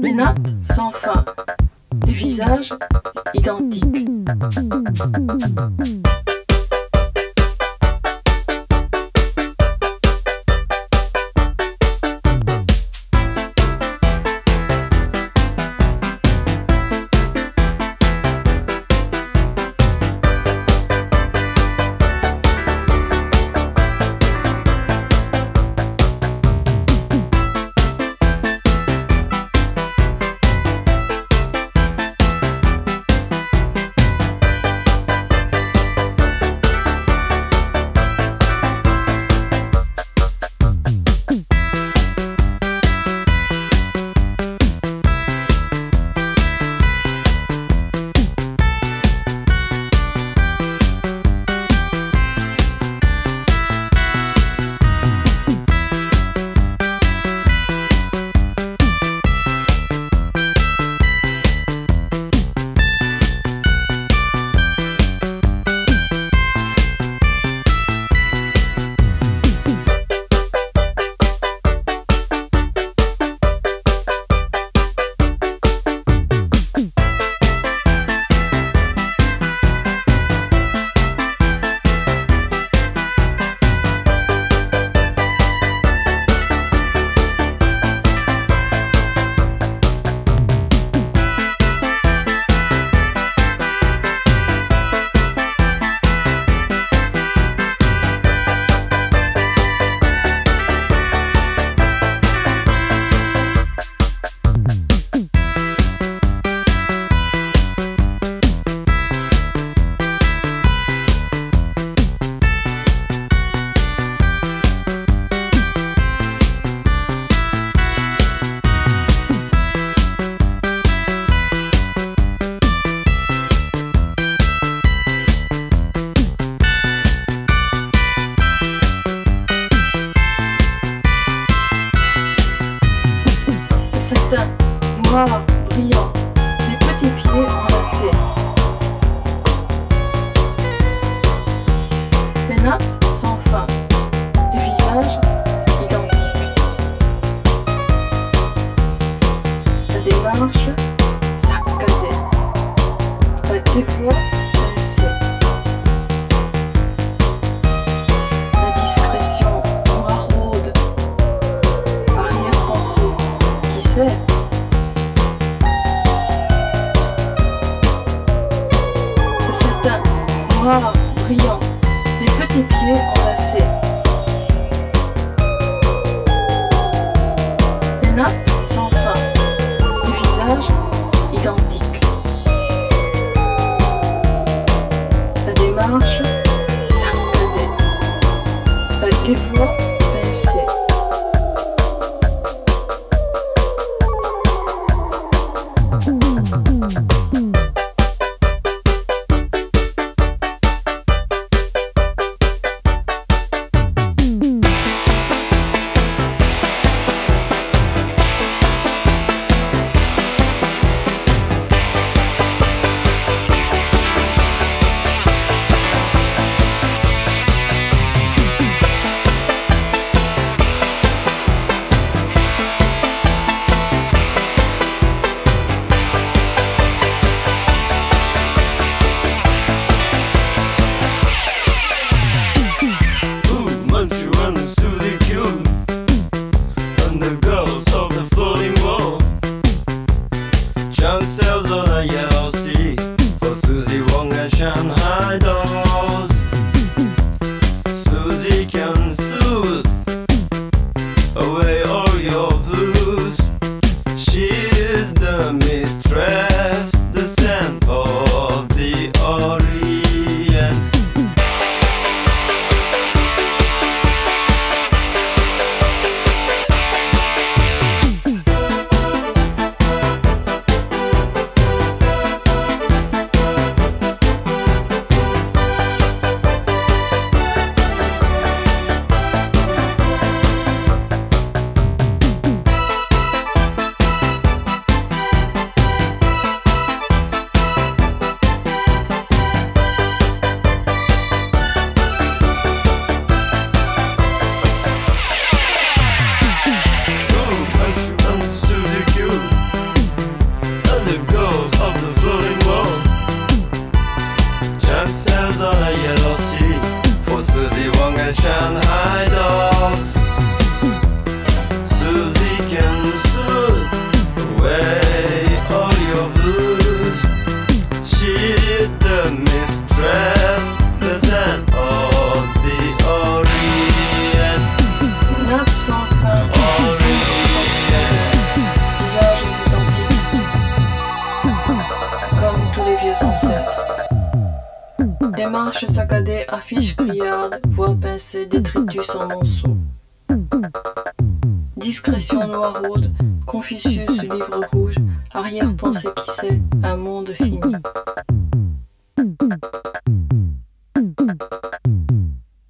Les notes sans fin. Les visages identiques. 对五块我要。aurore brillant, les petits pieds enlacés. Les notes sans fin, les visages identiques. La démarche, ça La dévoie. Démarche saccadée, affiche criarde, voix pincée, détritus en monceau. Discrétion noiraude, Confucius, livre rouge, arrière-pensée qui sait, un monde fini.